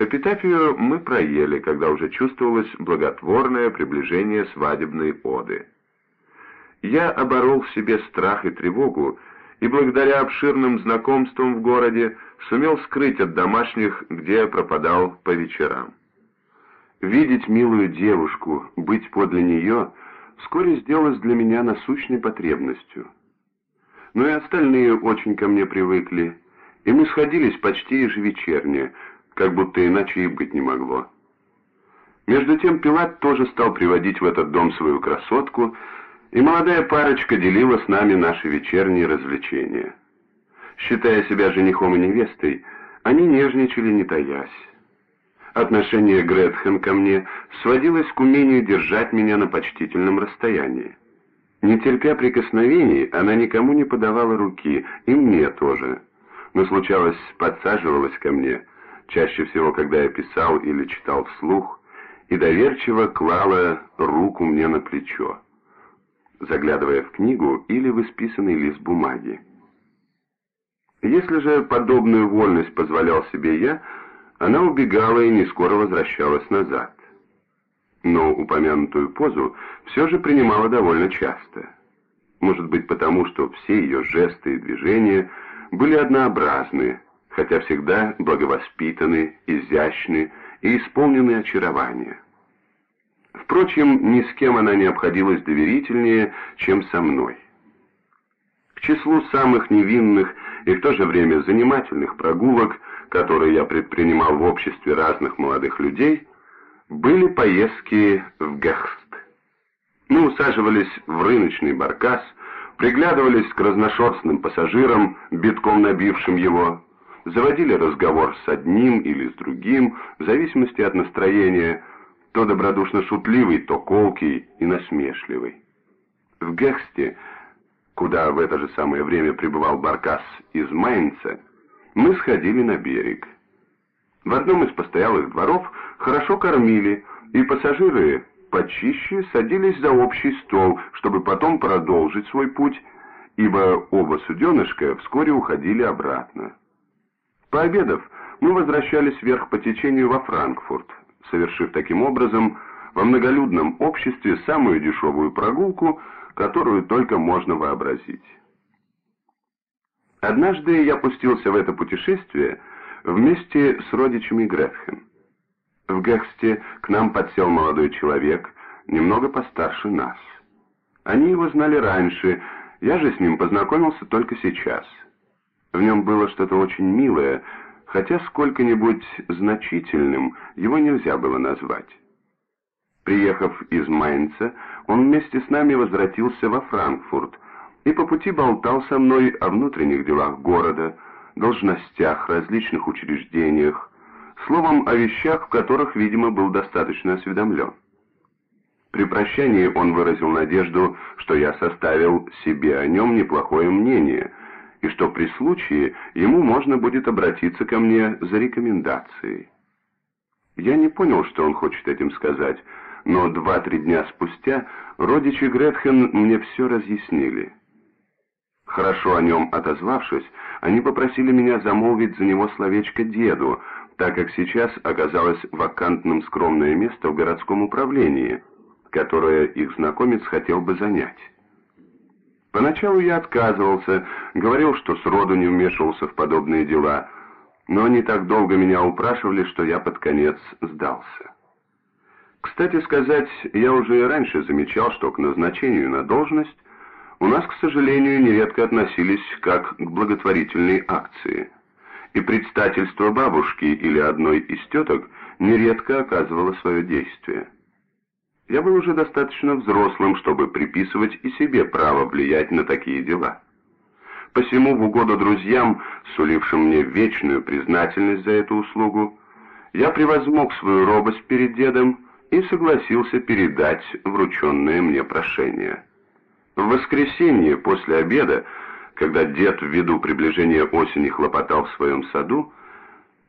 Эпитафию мы проели, когда уже чувствовалось благотворное приближение свадебной оды. Я оборол в себе страх и тревогу, и благодаря обширным знакомствам в городе сумел скрыть от домашних, где я пропадал по вечерам. Видеть милую девушку, быть подле нее, вскоре сделалось для меня насущной потребностью. Но и остальные очень ко мне привыкли, и мы сходились почти ежевечерне, как будто иначе и быть не могло. Между тем Пилат тоже стал приводить в этот дом свою красотку, и молодая парочка делила с нами наши вечерние развлечения. Считая себя женихом и невестой, они нежничали, не таясь. Отношение Гретхен ко мне сводилось к умению держать меня на почтительном расстоянии. Не терпя прикосновений, она никому не подавала руки, и мне тоже. Но случалось, подсаживалась ко мне, чаще всего, когда я писал или читал вслух, и доверчиво клала руку мне на плечо заглядывая в книгу или в исписанный лист бумаги. Если же подобную вольность позволял себе я, она убегала и не скоро возвращалась назад. Но упомянутую позу все же принимала довольно часто. Может быть потому, что все ее жесты и движения были однообразны, хотя всегда благовоспитаны, изящны и исполнены очарования. Впрочем, ни с кем она не обходилась доверительнее, чем со мной. К числу самых невинных и в то же время занимательных прогулок, которые я предпринимал в обществе разных молодых людей, были поездки в Гехст. Мы усаживались в рыночный баркас, приглядывались к разношерстным пассажирам, битком набившим его, заводили разговор с одним или с другим, в зависимости от настроения, то добродушно шутливый, то колкий и насмешливый. В Гехсте, куда в это же самое время прибывал Баркас из Майнца, мы сходили на берег. В одном из постоялых дворов хорошо кормили, и пассажиры почище садились за общий стол, чтобы потом продолжить свой путь, ибо оба суденышка вскоре уходили обратно. Пообедав, мы возвращались вверх по течению во Франкфурт, совершив таким образом во многолюдном обществе самую дешевую прогулку, которую только можно вообразить. Однажды я пустился в это путешествие вместе с родичами Гретхен. В Гехсте к нам подсел молодой человек, немного постарше нас. Они его знали раньше, я же с ним познакомился только сейчас. В нем было что-то очень милое, хотя сколько-нибудь значительным его нельзя было назвать. Приехав из Майнца, он вместе с нами возвратился во Франкфурт и по пути болтал со мной о внутренних делах города, должностях, различных учреждениях, словом, о вещах, в которых, видимо, был достаточно осведомлен. При прощании он выразил надежду, что я составил себе о нем неплохое мнение – и что при случае ему можно будет обратиться ко мне за рекомендацией. Я не понял, что он хочет этим сказать, но два-три дня спустя родичи Гретхен мне все разъяснили. Хорошо о нем отозвавшись, они попросили меня замолвить за него словечко деду, так как сейчас оказалось вакантным скромное место в городском управлении, которое их знакомец хотел бы занять. Поначалу я отказывался, говорил, что сроду не вмешивался в подобные дела, но они так долго меня упрашивали, что я под конец сдался. Кстати сказать, я уже и раньше замечал, что к назначению на должность у нас, к сожалению, нередко относились как к благотворительной акции, и предстательство бабушки или одной из теток нередко оказывало свое действие. Я был уже достаточно взрослым, чтобы приписывать и себе право влиять на такие дела. Посему в угоду друзьям, сулившим мне вечную признательность за эту услугу, я превозмог свою робость перед дедом и согласился передать врученное мне прошение. В воскресенье после обеда, когда дед ввиду приближения осени хлопотал в своем саду,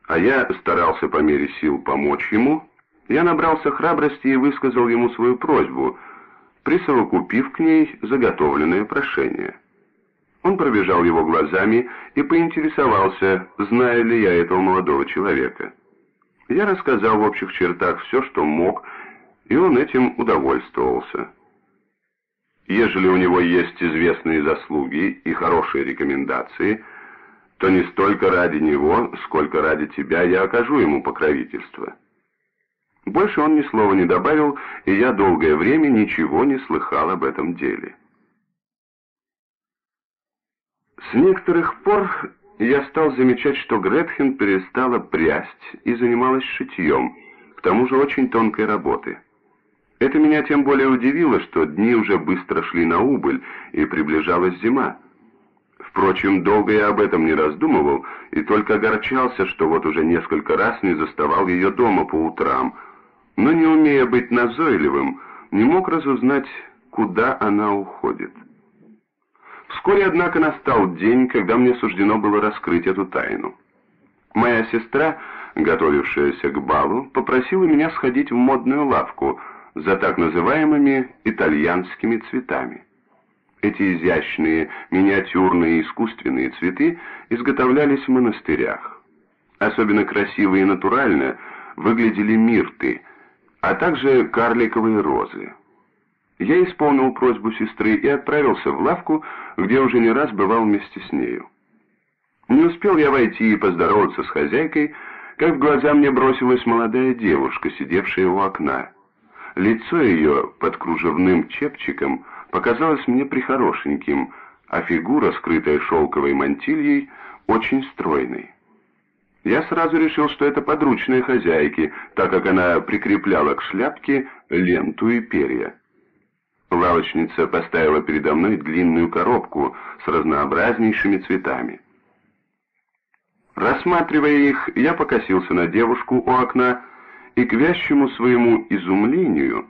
а я старался по мере сил помочь ему, я набрался храбрости и высказал ему свою просьбу, присовокупив к ней заготовленное прошение. Он пробежал его глазами и поинтересовался, знаю ли я этого молодого человека. Я рассказал в общих чертах все, что мог, и он этим удовольствовался. Ежели у него есть известные заслуги и хорошие рекомендации, то не столько ради него, сколько ради тебя я окажу ему покровительство. Больше он ни слова не добавил, и я долгое время ничего не слыхал об этом деле. С некоторых пор я стал замечать, что Гретхен перестала прясть и занималась шитьем, к тому же очень тонкой работы. Это меня тем более удивило, что дни уже быстро шли на убыль, и приближалась зима. Впрочем, долго я об этом не раздумывал, и только огорчался, что вот уже несколько раз не заставал ее дома по утрам, но не умея быть назойливым, не мог разузнать, куда она уходит. Вскоре, однако, настал день, когда мне суждено было раскрыть эту тайну. Моя сестра, готовившаяся к балу, попросила меня сходить в модную лавку за так называемыми итальянскими цветами. Эти изящные, миниатюрные искусственные цветы изготовлялись в монастырях. Особенно красиво и натурально выглядели мирты, а также карликовые розы. Я исполнил просьбу сестры и отправился в лавку, где уже не раз бывал вместе с нею. Не успел я войти и поздороваться с хозяйкой, как в глаза мне бросилась молодая девушка, сидевшая у окна. Лицо ее под кружевным чепчиком показалось мне прихорошеньким, а фигура, скрытая шелковой мантильей, очень стройной. Я сразу решил, что это подручные хозяйки, так как она прикрепляла к шляпке ленту и перья. Лавочница поставила передо мной длинную коробку с разнообразнейшими цветами. Рассматривая их, я покосился на девушку у окна и, к вящему своему изумлению,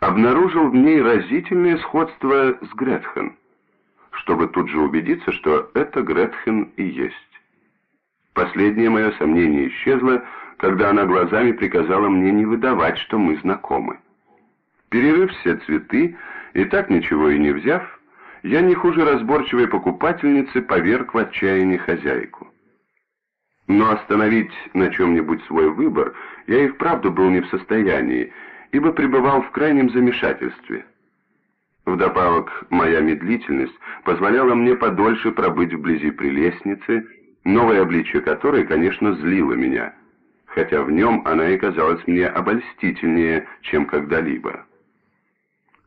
обнаружил в ней разительное сходство с Гретхен, чтобы тут же убедиться, что это Гретхен и есть. Последнее мое сомнение исчезло, когда она глазами приказала мне не выдавать, что мы знакомы. Перерыв все цветы и так ничего и не взяв, я не хуже разборчивой покупательницы поверг в отчаяние хозяйку. Но остановить на чем-нибудь свой выбор я и вправду был не в состоянии, ибо пребывал в крайнем замешательстве. Вдобавок, моя медлительность позволяла мне подольше пробыть вблизи прелестницы, новое обличие которой, конечно, злило меня, хотя в нем она и казалась мне обольстительнее, чем когда-либо.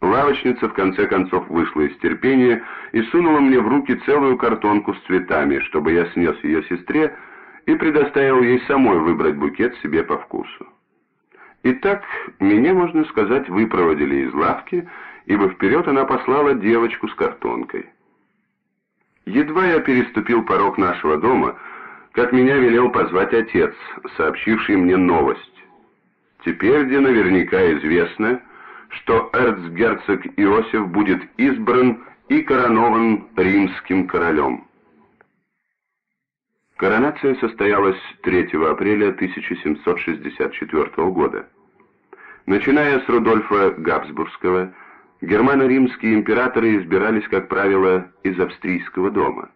Лавочница в конце концов вышла из терпения и сунула мне в руки целую картонку с цветами, чтобы я снес ее сестре и предоставил ей самой выбрать букет себе по вкусу. Итак, меня, можно сказать, выпроводили из лавки, ибо вперед она послала девочку с картонкой. Едва я переступил порог нашего дома, как меня велел позвать отец, сообщивший мне новость. Теперь, где наверняка известно, что эрцгерцог Иосиф будет избран и коронован римским королем. Коронация состоялась 3 апреля 1764 года. Начиная с Рудольфа Габсбургского, германо-римские императоры избирались, как правило, из австрийского дома.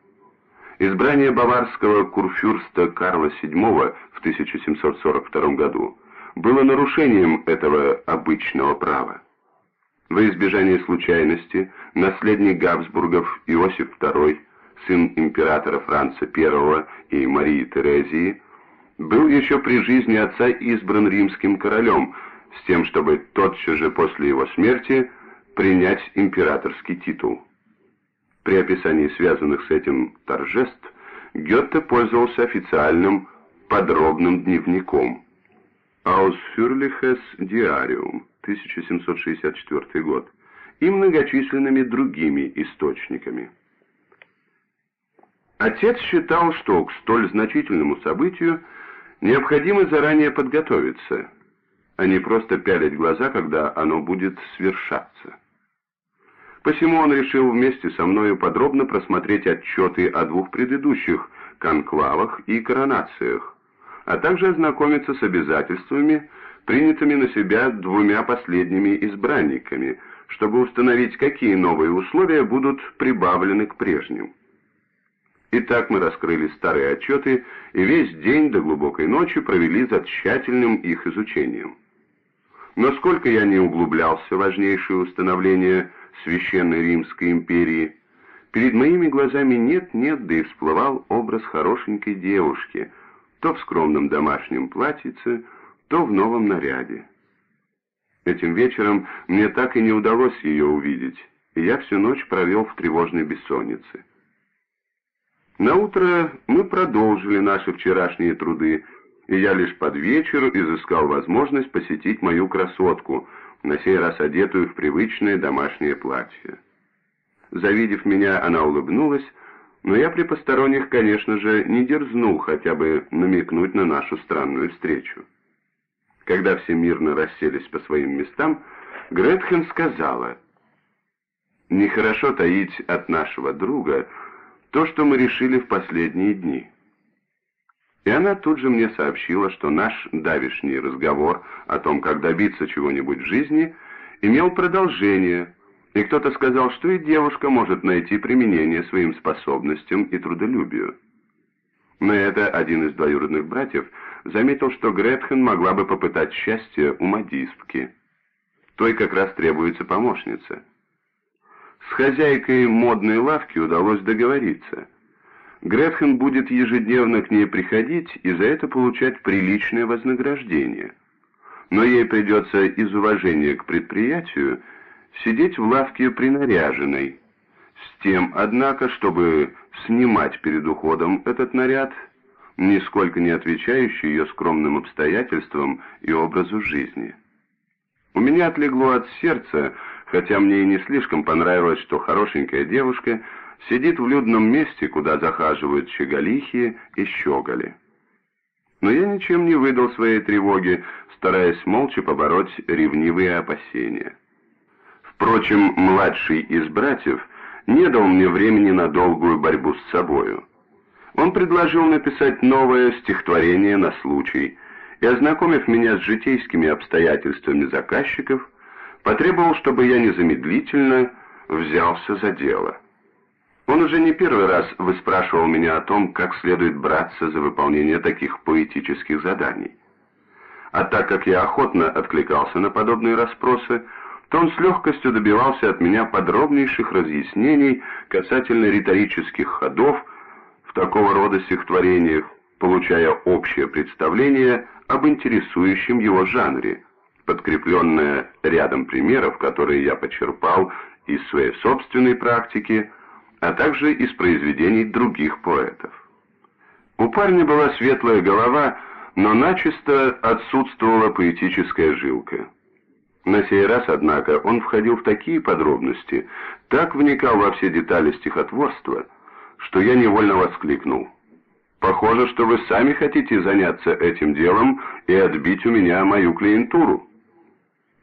Избрание баварского курфюрста Карла VII в 1742 году было нарушением этого обычного права. Во избежание случайности, наследник Габсбургов Иосиф II, сын императора Франца I и Марии Терезии, был еще при жизни отца избран римским королем, с тем, чтобы тотчас же после его смерти принять императорский титул. При описании связанных с этим торжеств Гетте пользовался официальным подробным дневником «Ausführliches Diarium» 1764 год, и многочисленными другими источниками. Отец считал, что к столь значительному событию необходимо заранее подготовиться, а не просто пялить глаза, когда оно будет свершаться. Посему он решил вместе со мною подробно просмотреть отчеты о двух предыдущих конклавах и коронациях, а также ознакомиться с обязательствами, принятыми на себя двумя последними избранниками, чтобы установить, какие новые условия будут прибавлены к прежним. И так мы раскрыли старые отчеты и весь день до глубокой ночи провели за тщательным их изучением. Но сколько я не углублялся в важнейшие установления Священной Римской империи, перед моими глазами нет-нет, да и всплывал образ хорошенькой девушки, то в скромном домашнем платьице, то в новом наряде. Этим вечером мне так и не удалось ее увидеть, и я всю ночь провел в тревожной бессоннице. На утро мы продолжили наши вчерашние труды, и я лишь под вечер изыскал возможность посетить мою красотку, на сей раз одетую в привычное домашнее платье. Завидев меня, она улыбнулась, но я при посторонних, конечно же, не дерзнул хотя бы намекнуть на нашу странную встречу. Когда все мирно расселись по своим местам, Гретхен сказала, «Нехорошо таить от нашего друга то, что мы решили в последние дни». И она тут же мне сообщила, что наш давишний разговор о том, как добиться чего-нибудь в жизни, имел продолжение, и кто-то сказал, что и девушка может найти применение своим способностям и трудолюбию. На это один из двоюродных братьев заметил, что Гретхен могла бы попытать счастье у модистки. Той как раз требуется помощница. С хозяйкой модной лавки удалось договориться. Гретхен будет ежедневно к ней приходить и за это получать приличное вознаграждение. Но ей придется из уважения к предприятию сидеть в лавке принаряженной, с тем, однако, чтобы снимать перед уходом этот наряд, нисколько не отвечающий ее скромным обстоятельствам и образу жизни. У меня отлегло от сердца, хотя мне и не слишком понравилось, что хорошенькая девушка сидит в людном месте, куда захаживают щеголихи и щеголи. Но я ничем не выдал своей тревоги, стараясь молча побороть ревнивые опасения. Впрочем, младший из братьев не дал мне времени на долгую борьбу с собою. Он предложил написать новое стихотворение на случай и, ознакомив меня с житейскими обстоятельствами заказчиков, потребовал, чтобы я незамедлительно взялся за дело. Он уже не первый раз выспрашивал меня о том, как следует браться за выполнение таких поэтических заданий. А так как я охотно откликался на подобные расспросы, то он с легкостью добивался от меня подробнейших разъяснений касательно риторических ходов в такого рода стихотворениях, получая общее представление об интересующем его жанре, подкрепленное рядом примеров, которые я почерпал из своей собственной практики, а также из произведений других поэтов. У парня была светлая голова, но начисто отсутствовала поэтическая жилка. На сей раз, однако, он входил в такие подробности, так вникал во все детали стихотворства, что я невольно воскликнул. «Похоже, что вы сами хотите заняться этим делом и отбить у меня мою клиентуру».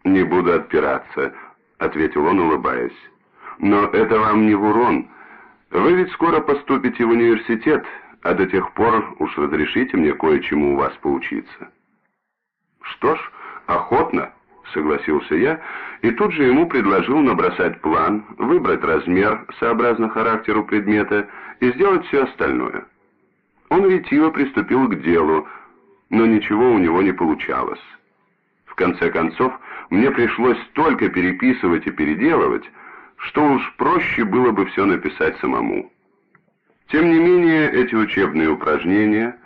«Не буду отпираться», — ответил он, улыбаясь. «Но это вам не в урон. Вы ведь скоро поступите в университет, а до тех пор уж разрешите мне кое-чему у вас поучиться». «Что ж, охотно». — согласился я, и тут же ему предложил набросать план, выбрать размер сообразно характеру предмета и сделать все остальное. Он ретиво приступил к делу, но ничего у него не получалось. В конце концов, мне пришлось столько переписывать и переделывать, что уж проще было бы все написать самому. Тем не менее, эти учебные упражнения,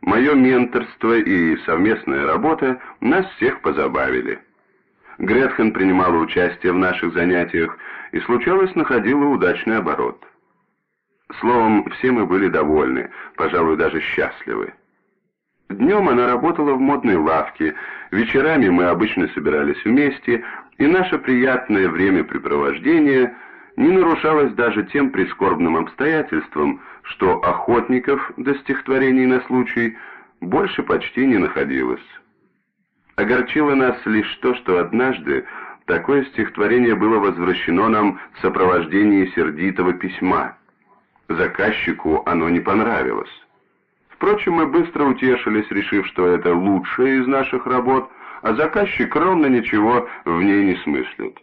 мое менторство и совместная работа нас всех позабавили. Гретхен принимала участие в наших занятиях и, случалось, находила удачный оборот. Словом, все мы были довольны, пожалуй, даже счастливы. Днем она работала в модной лавке, вечерами мы обычно собирались вместе, и наше приятное времяпрепровождение не нарушалось даже тем прискорбным обстоятельством, что охотников до стихотворений на случай больше почти не находилось. Огорчило нас лишь то, что однажды такое стихотворение было возвращено нам в сопровождении сердитого письма. Заказчику оно не понравилось. Впрочем, мы быстро утешились, решив, что это лучшее из наших работ, а заказчик ровно ничего в ней не смыслит.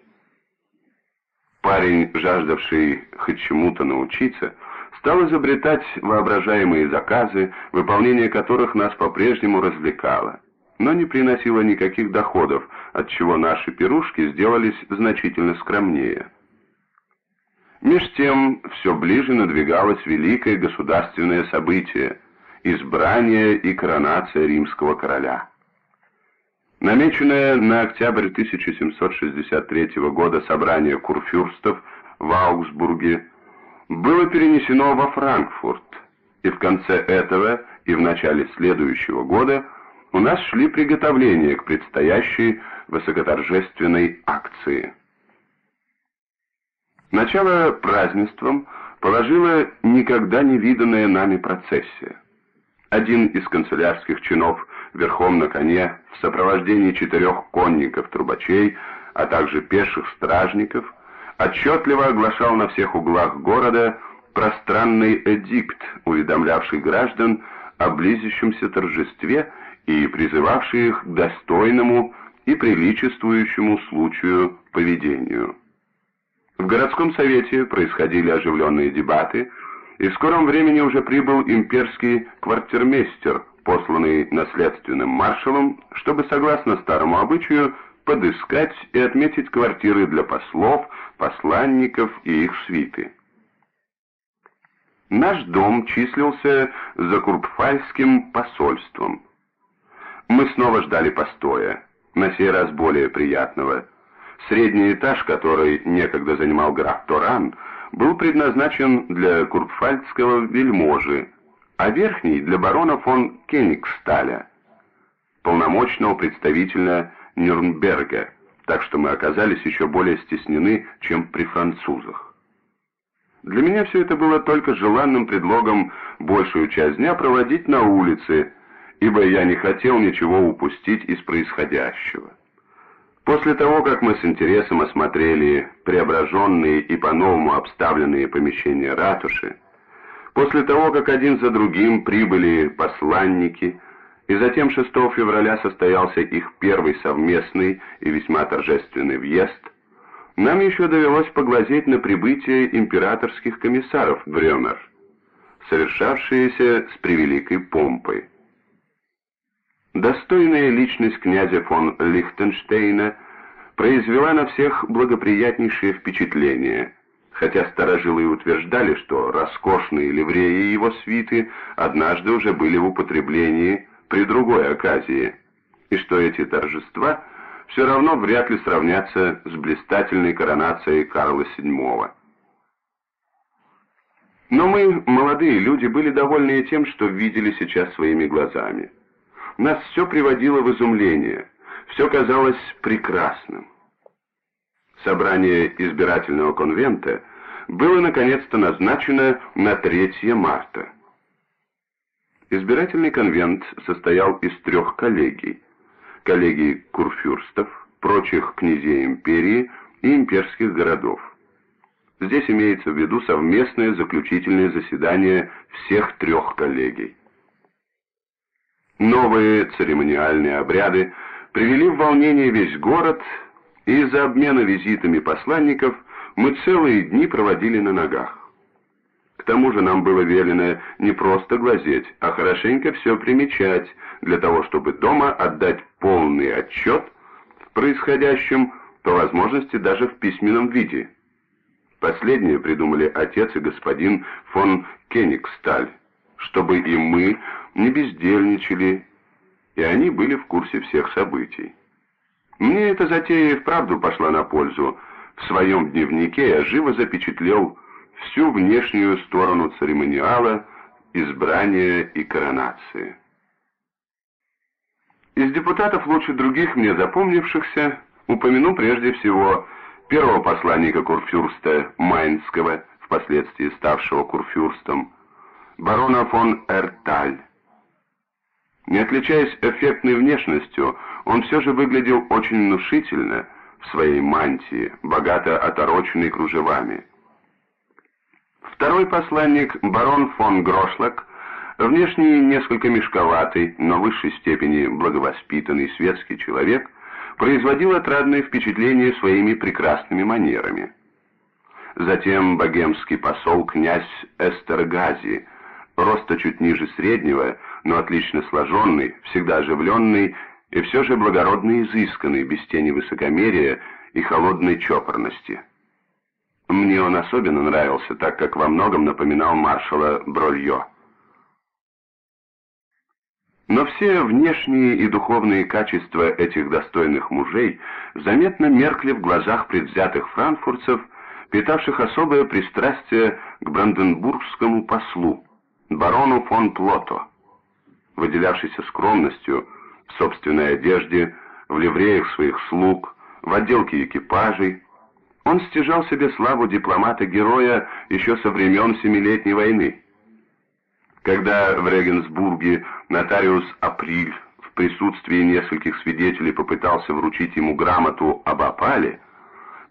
Парень, жаждавший хоть чему-то научиться, стал изобретать воображаемые заказы, выполнение которых нас по-прежнему развлекало, но не приносило никаких доходов, отчего наши пирушки сделались значительно скромнее. Меж тем все ближе надвигалось великое государственное событие – избрание и коронация римского короля. Намеченное на октябрь 1763 года собрание курфюрстов в Аугсбурге было перенесено во Франкфурт, и в конце этого и в начале следующего года у нас шли приготовления к предстоящей высокоторжественной акции. Начало празднеством положила никогда не виданная нами процессия. Один из канцелярских чинов верхом на коне в сопровождении четырех конников-трубачей, а также пеших стражников, отчетливо оглашал на всех углах города пространный эдикт, уведомлявший граждан о близящемся торжестве и призывавший их к достойному и приличествующему случаю поведению. В городском совете происходили оживленные дебаты, и в скором времени уже прибыл имперский квартирмейстер, посланный наследственным маршалом, чтобы, согласно старому обычаю, подыскать и отметить квартиры для послов, посланников и их свиты. Наш дом числился за Курпфальским посольством. Мы снова ждали постоя, на сей раз более приятного – Средний этаж, который некогда занимал граф Торан, был предназначен для курпфальдского вельможи, а верхний — для барона фон Кенигсталя, полномочного представителя Нюрнберга, так что мы оказались еще более стеснены, чем при французах. Для меня все это было только желанным предлогом большую часть дня проводить на улице, ибо я не хотел ничего упустить из происходящего. После того, как мы с интересом осмотрели преображенные и по-новому обставленные помещения ратуши, после того, как один за другим прибыли посланники, и затем 6 февраля состоялся их первый совместный и весьма торжественный въезд, нам еще довелось поглазеть на прибытие императорских комиссаров в Рёмер, совершавшиеся с превеликой помпой. Достойная личность князя фон Лихтенштейна произвела на всех благоприятнейшее впечатление, хотя старожилы утверждали, что роскошные ливреи его свиты однажды уже были в употреблении при другой оказии, и что эти торжества все равно вряд ли сравнятся с блистательной коронацией Карла VII. Но мы, молодые люди, были довольны тем, что видели сейчас своими глазами нас все приводило в изумление, все казалось прекрасным. Собрание избирательного конвента было наконец-то назначено на 3 марта. Избирательный конвент состоял из трех коллегий. Коллегий курфюрстов, прочих князей империи и имперских городов. Здесь имеется в виду совместное заключительное заседание всех трех коллегий. Новые церемониальные обряды привели в волнение весь город, из-за обмена визитами посланников мы целые дни проводили на ногах. К тому же нам было велено не просто глазеть, а хорошенько все примечать, для того, чтобы дома отдать полный отчет в происходящем, по возможности даже в письменном виде. Последнее придумали отец и господин фон Кенигсталь, чтобы и мы не бездельничали, и они были в курсе всех событий. Мне эта затея вправду пошла на пользу. В своем дневнике я живо запечатлел всю внешнюю сторону церемониала, избрания и коронации. Из депутатов лучше других мне запомнившихся упомяну прежде всего первого посланника курфюрста Майнского, впоследствии ставшего курфюрстом, барона фон Эрталь, не отличаясь эффектной внешностью, он все же выглядел очень внушительно в своей мантии, богато отороченной кружевами. Второй посланник, барон фон Грошлак, внешне несколько мешковатый, но в высшей степени благовоспитанный светский человек, производил отрадное впечатление своими прекрасными манерами. затем богемский посол князь Эстергази, роста чуть ниже среднего, но отлично сложенный, всегда оживленный и все же благородно изысканный, без тени высокомерия и холодной чопорности. Мне он особенно нравился, так как во многом напоминал маршала Брольё. Но все внешние и духовные качества этих достойных мужей заметно меркли в глазах предвзятых франкфуртцев, питавших особое пристрастие к бранденбургскому послу, барону фон Плото, выделявшийся скромностью в собственной одежде, в ливреях своих слуг, в отделке экипажей. Он стяжал себе славу дипломата-героя еще со времен Семилетней войны. Когда в Регенсбурге нотариус Априль в присутствии нескольких свидетелей попытался вручить ему грамоту об опале,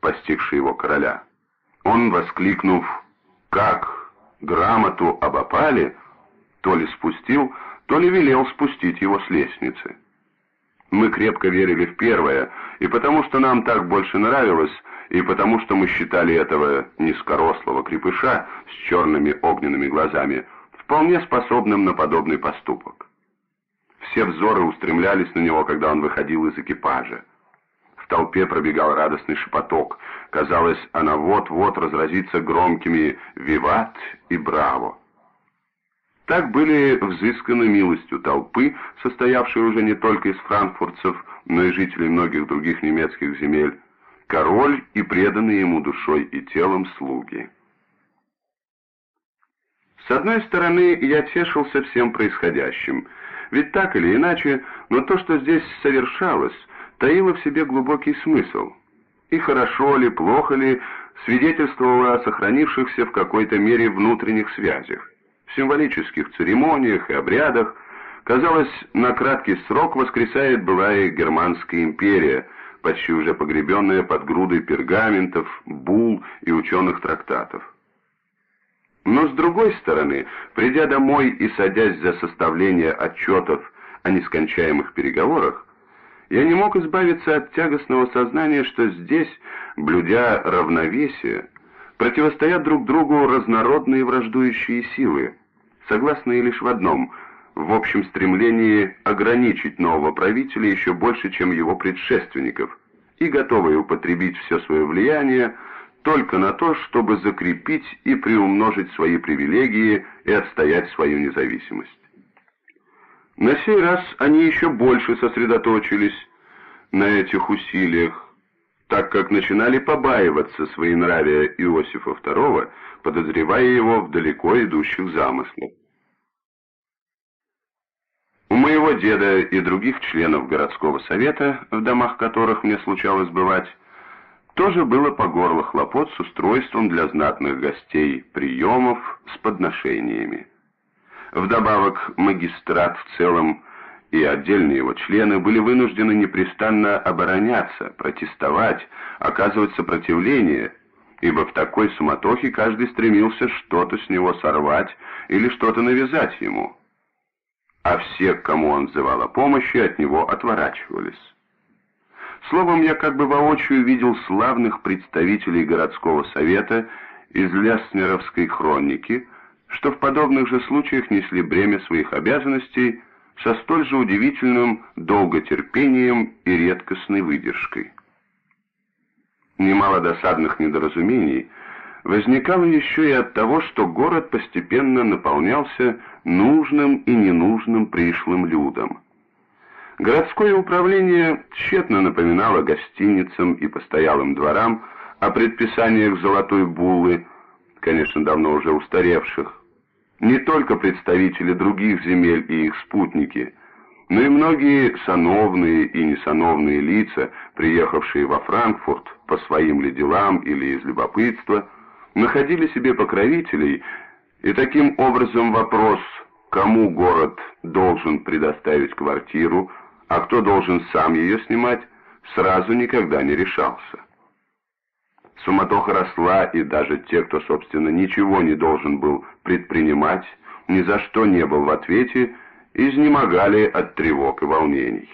постигшей его короля, он, воскликнув «Как? грамоту об опале, то ли спустил, то ли велел спустить его с лестницы. Мы крепко верили в первое, и потому что нам так больше нравилось, и потому что мы считали этого низкорослого крепыша с черными огненными глазами вполне способным на подобный поступок. Все взоры устремлялись на него, когда он выходил из экипажа. В толпе пробегал радостный шепоток. Казалось, она вот-вот разразится громкими «Виват» и «Браво». Так были взысканы милостью толпы, состоявшей уже не только из франкфуртцев, но и жителей многих других немецких земель, король и преданные ему душой и телом слуги. С одной стороны, я тешился всем происходящим, ведь так или иначе, но то, что здесь совершалось, таило в себе глубокий смысл. И хорошо ли, плохо ли, свидетельствовало о сохранившихся в какой-то мере внутренних связях, символических церемониях и обрядах, казалось, на краткий срок воскресает былая Германская империя, почти уже погребенная под грудой пергаментов, бул и ученых трактатов. Но с другой стороны, придя домой и садясь за составление отчетов о нескончаемых переговорах, я не мог избавиться от тягостного сознания, что здесь, блюдя равновесие, противостоят друг другу разнородные враждующие силы, согласные лишь в одном – в общем стремлении ограничить нового правителя еще больше, чем его предшественников, и готовые употребить все свое влияние только на то, чтобы закрепить и приумножить свои привилегии и отстоять свою независимость. На сей раз они еще больше сосредоточились на этих усилиях, так как начинали побаиваться своенравия Иосифа II, подозревая его в далеко идущих замыслах. У моего деда и других членов городского совета, в домах которых мне случалось бывать, тоже было по горло хлопот с устройством для знатных гостей приемов с подношениями. Вдобавок, магистрат в целом и отдельные его члены были вынуждены непрестанно обороняться, протестовать, оказывать сопротивление, ибо в такой суматохе каждый стремился что-то с него сорвать или что-то навязать ему. А все, кому он взывал о помощи, от него отворачивались. Словом, я как бы воочию видел славных представителей городского совета из Ляснеровской хроники, что в подобных же случаях несли бремя своих обязанностей со столь же удивительным долготерпением и редкостной выдержкой. Немало досадных недоразумений возникало еще и от того, что город постепенно наполнялся нужным и ненужным пришлым людом. Городское управление тщетно напоминало гостиницам и постоялым дворам о предписаниях золотой буллы, конечно, давно уже устаревших, не только представители других земель и их спутники, но и многие сановные и несановные лица, приехавшие во Франкфурт по своим ли делам или из любопытства, находили себе покровителей, и таким образом вопрос, кому город должен предоставить квартиру, а кто должен сам ее снимать, сразу никогда не решался. Суматоха росла, и даже те, кто, собственно, ничего не должен был предпринимать, ни за что не был в ответе, изнемогали от тревог и волнений.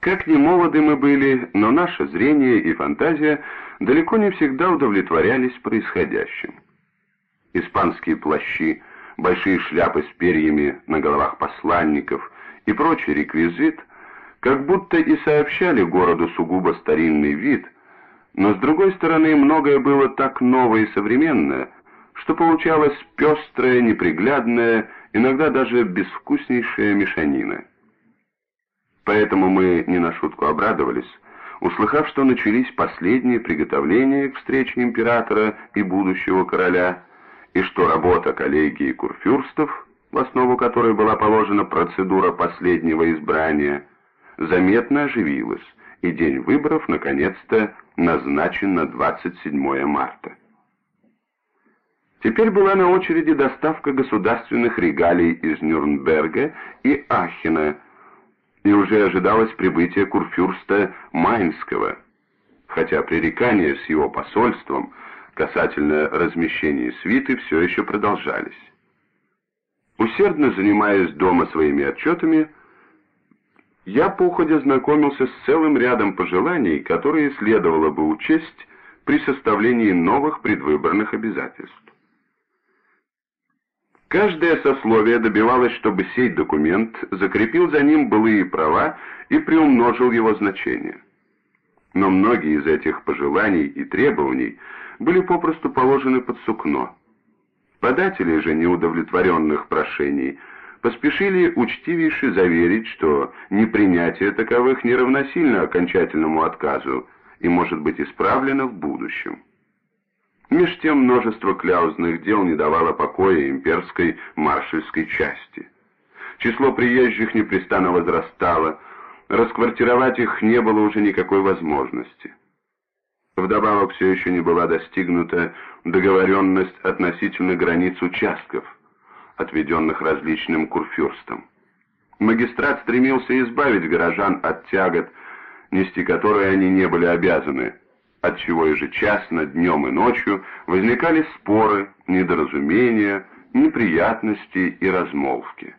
Как ни молоды мы были, но наше зрение и фантазия далеко не всегда удовлетворялись происходящим. Испанские плащи, большие шляпы с перьями на головах посланников и прочий реквизит как будто и сообщали городу сугубо старинный вид, но с другой стороны многое было так новое и современное, что получалась пестрая, неприглядная, иногда даже безвкуснейшая мешанина. Поэтому мы не на шутку обрадовались, услыхав, что начались последние приготовления к встрече императора и будущего короля, и что работа коллегии курфюрстов, в основу которой была положена процедура последнего избрания, заметно оживилась, и день выборов наконец-то назначен на 27 марта. Теперь была на очереди доставка государственных регалий из Нюрнберга и Ахена, и уже ожидалось прибытие курфюрста Майнского, хотя пререкания с его посольством касательно размещения свиты все еще продолжались. Усердно занимаясь дома своими отчетами, я походя знакомился с целым рядом пожеланий, которые следовало бы учесть при составлении новых предвыборных обязательств. Каждое сословие добивалось, чтобы сей документ закрепил за ним былые права и приумножил его значение. Но многие из этих пожеланий и требований были попросту положены под сукно. Податели же неудовлетворенных прошений поспешили учтивейше заверить, что непринятие таковых не равносильно окончательному отказу и может быть исправлено в будущем. Меж тем множество кляузных дел не давало покоя имперской маршальской части. Число приезжих непрестанно возрастало, расквартировать их не было уже никакой возможности. Вдобавок все еще не была достигнута договоренность относительно границ участков, отведенных различным курфюрстам. Магистрат стремился избавить горожан от тягот, нести которые они не были обязаны, отчего ежечасно, днем и ночью возникали споры, недоразумения, неприятности и размолвки.